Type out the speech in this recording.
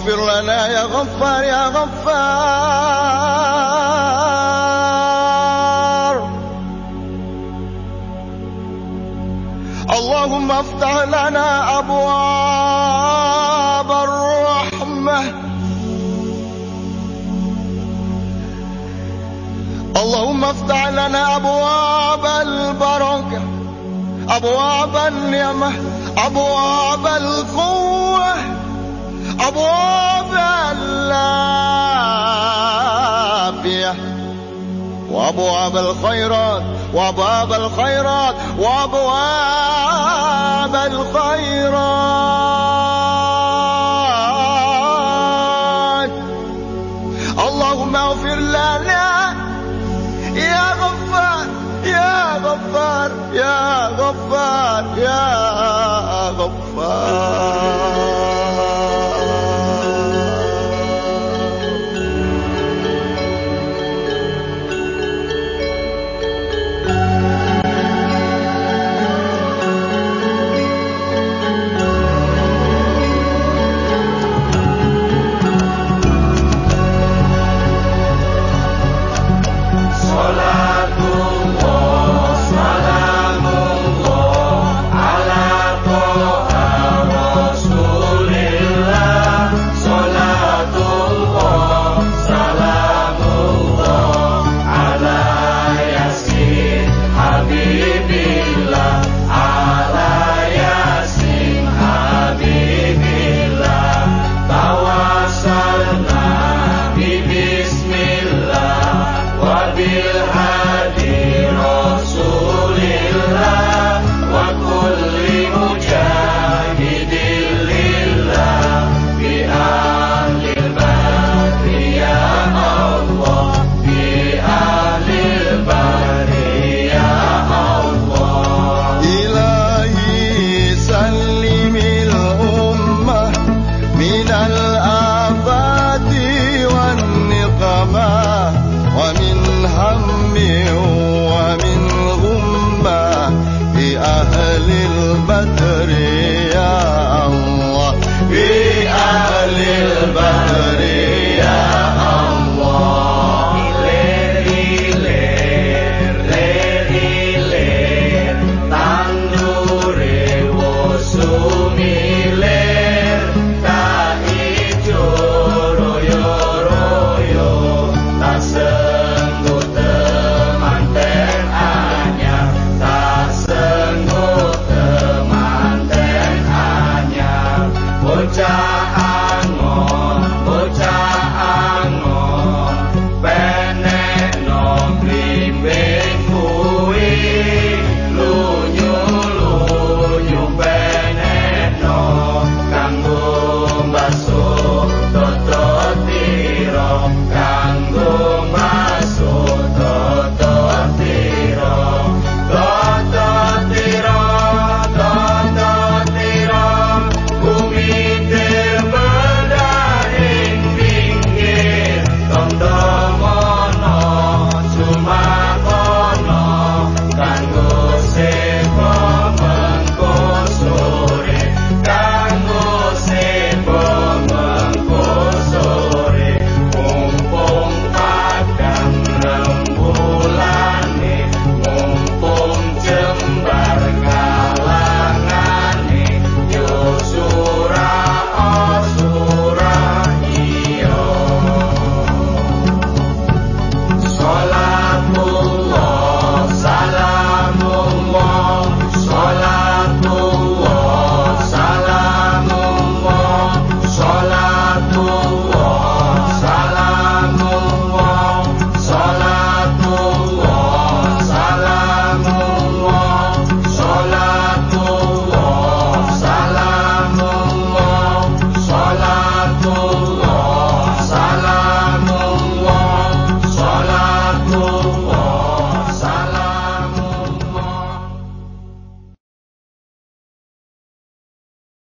اغفر لنا يا غفار يا غفار. اللهم افتح لنا أبواب الرحمة. اللهم افتح لنا أبواب البركة أبواب النعمة أبواب القوة. أبواب العافية وأبواب الخيرات وأبواب الخيرات وأبواب الخيرات. die.